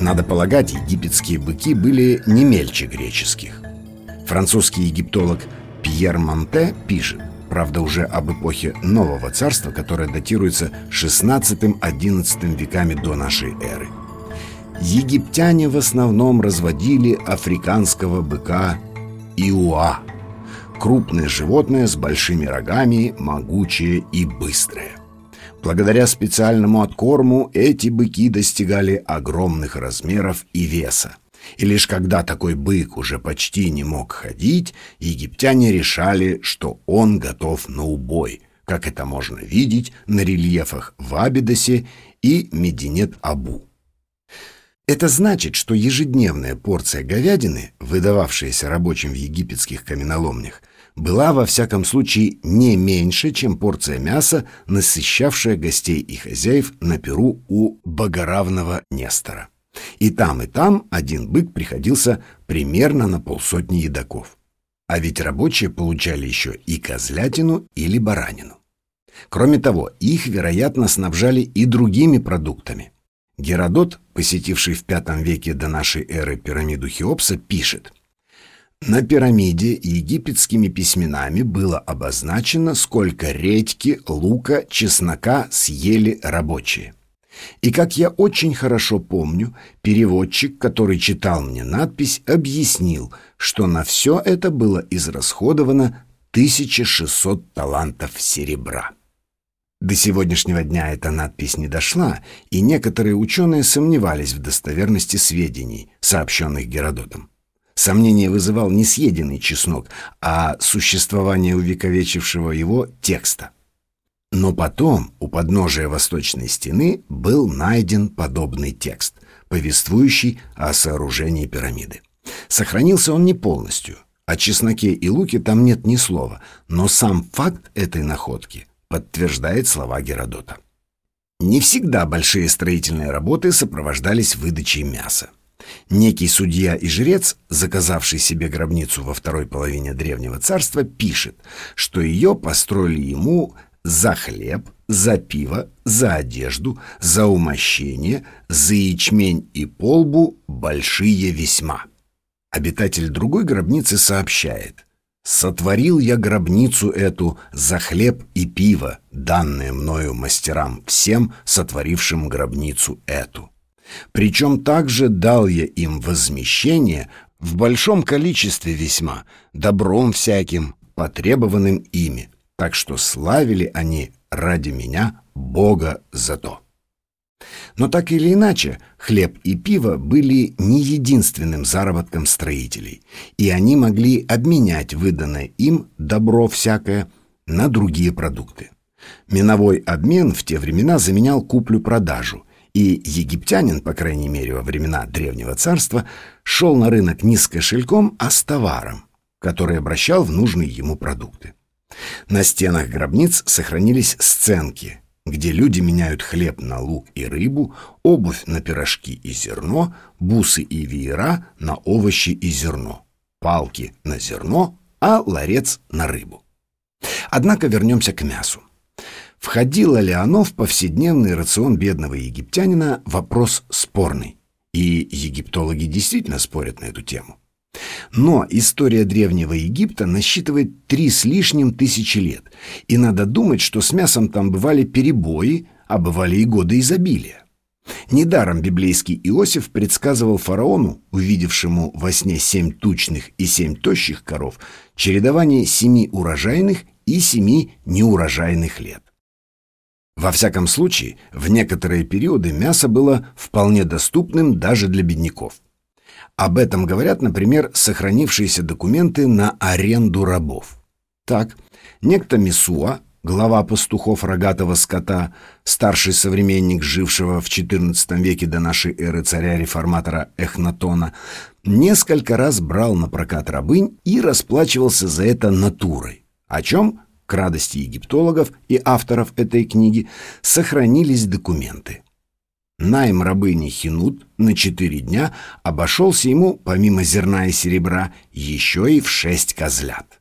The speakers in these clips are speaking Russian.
Надо полагать, египетские быки были не мельче греческих. Французский египтолог Пьер Монте пишет, правда уже об эпохе Нового Царства, которое датируется XVI-XI веками до нашей эры. Египтяне в основном разводили африканского быка иуа, крупное животное с большими рогами, могучее и быстрое. Благодаря специальному откорму эти быки достигали огромных размеров и веса. И лишь когда такой бык уже почти не мог ходить, египтяне решали, что он готов на убой, как это можно видеть на рельефах в Абидосе и Мединет-Абу. Это значит, что ежедневная порция говядины, выдававшаяся рабочим в египетских каменоломнях, была во всяком случае не меньше, чем порция мяса, насыщавшая гостей и хозяев на перу у богоравного Нестора. И там, и там один бык приходился примерно на полсотни едоков. А ведь рабочие получали еще и козлятину или баранину. Кроме того, их, вероятно, снабжали и другими продуктами. Геродот, посетивший в V веке до нашей эры пирамиду Хеопса, пишет – на пирамиде египетскими письменами было обозначено, сколько редьки, лука, чеснока съели рабочие. И как я очень хорошо помню, переводчик, который читал мне надпись, объяснил, что на все это было израсходовано 1600 талантов серебра. До сегодняшнего дня эта надпись не дошла, и некоторые ученые сомневались в достоверности сведений, сообщенных Геродотом. Сомнение вызывал не съеденный чеснок, а существование увековечившего его текста. Но потом у подножия восточной стены был найден подобный текст, повествующий о сооружении пирамиды. Сохранился он не полностью. О чесноке и луке там нет ни слова, но сам факт этой находки подтверждает слова Геродота. Не всегда большие строительные работы сопровождались выдачей мяса. Некий судья и жрец, заказавший себе гробницу во второй половине Древнего Царства, пишет, что ее построили ему за хлеб, за пиво, за одежду, за умощение, за ячмень и полбу большие весьма. Обитатель другой гробницы сообщает «Сотворил я гробницу эту за хлеб и пиво, данные мною мастерам всем, сотворившим гробницу эту». Причем также дал я им возмещение в большом количестве весьма, добром всяким, потребованным ими, так что славили они ради меня Бога за то. Но так или иначе, хлеб и пиво были не единственным заработком строителей, и они могли обменять выданное им добро всякое на другие продукты. Миновой обмен в те времена заменял куплю-продажу, и египтянин, по крайней мере во времена Древнего Царства, шел на рынок не с кошельком, а с товаром, который обращал в нужные ему продукты. На стенах гробниц сохранились сценки, где люди меняют хлеб на лук и рыбу, обувь на пирожки и зерно, бусы и веера на овощи и зерно, палки на зерно, а ларец на рыбу. Однако вернемся к мясу. Входило ли оно в повседневный рацион бедного египтянина – вопрос спорный. И египтологи действительно спорят на эту тему. Но история Древнего Египта насчитывает три с лишним тысячи лет, и надо думать, что с мясом там бывали перебои, а бывали и годы изобилия. Недаром библейский Иосиф предсказывал фараону, увидевшему во сне семь тучных и семь тощих коров, чередование семи урожайных и семи неурожайных лет. Во всяком случае, в некоторые периоды мясо было вполне доступным даже для бедняков. Об этом говорят, например, сохранившиеся документы на аренду рабов. Так, некто Месуа, глава пастухов рогатого скота, старший современник жившего в XIV веке до нашей эры царя-реформатора Эхнатона, несколько раз брал на прокат рабынь и расплачивался за это натурой, о чем к радости египтологов и авторов этой книги, сохранились документы. Найм рабыни Хинут на четыре дня обошелся ему, помимо зерна и серебра, еще и в шесть козлят.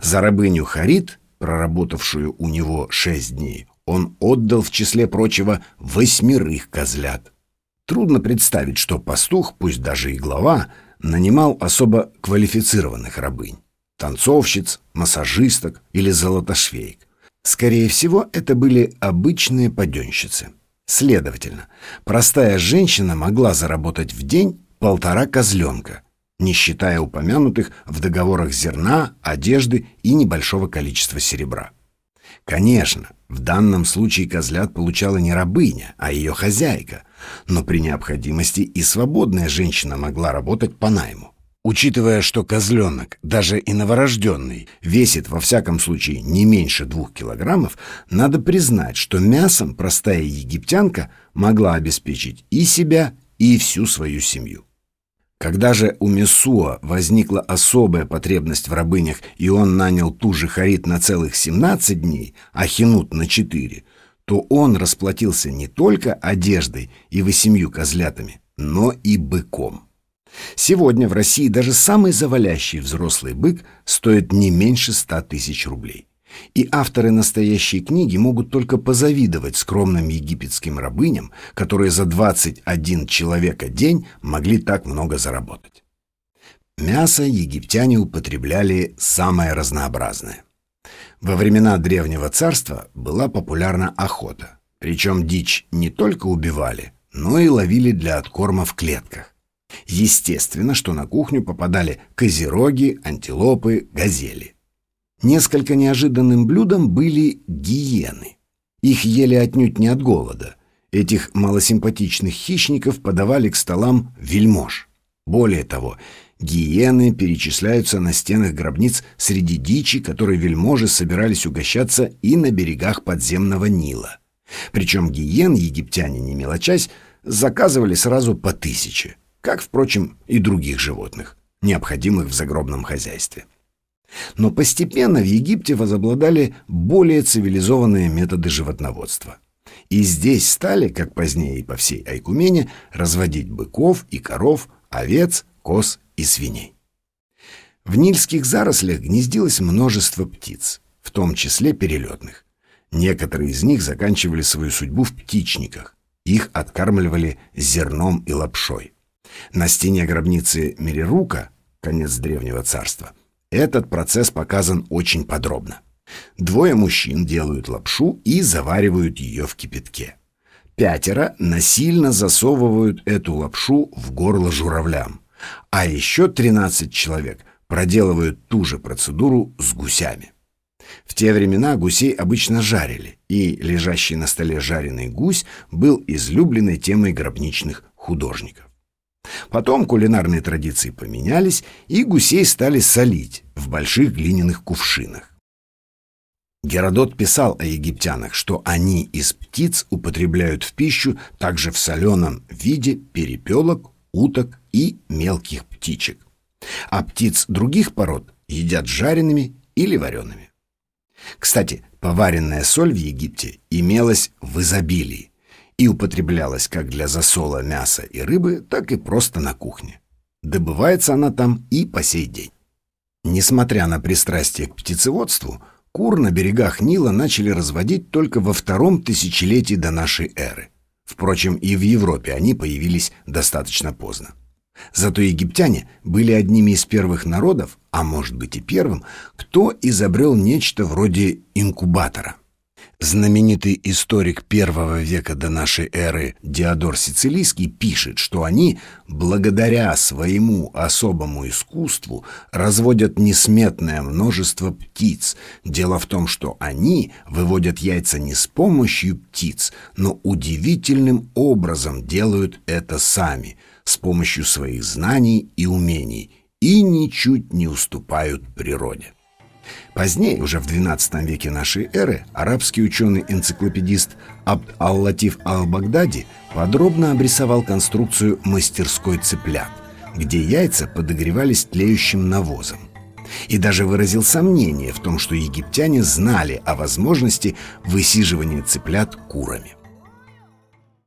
За рабыню Харит, проработавшую у него шесть дней, он отдал в числе прочего восьмерых козлят. Трудно представить, что пастух, пусть даже и глава, нанимал особо квалифицированных рабынь – танцовщиц, массажисток или золотошвеек. Скорее всего, это были обычные паденщицы. Следовательно, простая женщина могла заработать в день полтора козленка, не считая упомянутых в договорах зерна, одежды и небольшого количества серебра. Конечно, в данном случае козлят получала не рабыня, а ее хозяйка, но при необходимости и свободная женщина могла работать по найму. Учитывая, что козленок, даже и новорожденный, весит во всяком случае не меньше двух килограммов, надо признать, что мясом простая египтянка могла обеспечить и себя, и всю свою семью. Когда же у Мессуа возникла особая потребность в рабынях, и он нанял ту же Харит на целых 17 дней, а Хинут на 4, то он расплатился не только одеждой и восемью козлятами, но и быком. Сегодня в России даже самый завалящий взрослый бык стоит не меньше ста тысяч рублей. И авторы настоящей книги могут только позавидовать скромным египетским рабыням, которые за 21 человека день могли так много заработать. Мясо египтяне употребляли самое разнообразное. Во времена Древнего Царства была популярна охота, причем дичь не только убивали, но и ловили для откорма в клетках. Естественно, что на кухню попадали козероги, антилопы, газели. Несколько неожиданным блюдом были гиены. Их ели отнюдь не от голода. Этих малосимпатичных хищников подавали к столам вельмож. Более того, гиены перечисляются на стенах гробниц среди дичи, которой вельможи собирались угощаться и на берегах подземного Нила. Причем гиен египтяне, не мелочась, заказывали сразу по тысяче, как, впрочем, и других животных, необходимых в загробном хозяйстве. Но постепенно в Египте возобладали более цивилизованные методы животноводства. И здесь стали, как позднее и по всей Айкумене, разводить быков и коров, овец, коз и свиней. В нильских зарослях гнездилось множество птиц, в том числе перелетных. Некоторые из них заканчивали свою судьбу в птичниках. Их откармливали зерном и лапшой. На стене гробницы Мерирука, конец древнего царства, этот процесс показан очень подробно. Двое мужчин делают лапшу и заваривают ее в кипятке. Пятеро насильно засовывают эту лапшу в горло журавлям. А еще 13 человек проделывают ту же процедуру с гусями. В те времена гусей обычно жарили, и лежащий на столе жареный гусь был излюбленной темой гробничных художников. Потом кулинарные традиции поменялись, и гусей стали солить в больших глиняных кувшинах. Геродот писал о египтянах, что они из птиц употребляют в пищу также в соленом виде перепелок, уток и мелких птичек. А птиц других пород едят жареными или вареными. Кстати, поваренная соль в Египте имелась в изобилии и употреблялась как для засола мяса и рыбы, так и просто на кухне. Добывается она там и по сей день. Несмотря на пристрастие к птицеводству, кур на берегах Нила начали разводить только во втором тысячелетии до нашей эры. Впрочем, и в Европе они появились достаточно поздно. Зато египтяне были одними из первых народов, а может быть и первым, кто изобрел нечто вроде инкубатора – Знаменитый историк первого века до нашей эры Диодор Сицилийский пишет, что они, благодаря своему особому искусству, разводят несметное множество птиц. Дело в том, что они выводят яйца не с помощью птиц, но удивительным образом делают это сами, с помощью своих знаний и умений, и ничуть не уступают природе. Позднее, уже в XII веке нашей эры, арабский ученый-энциклопедист Абд Ал-Латиф Ал-Багдади подробно обрисовал конструкцию мастерской цыплят, где яйца подогревались тлеющим навозом. И даже выразил сомнение в том, что египтяне знали о возможности высиживания цыплят курами.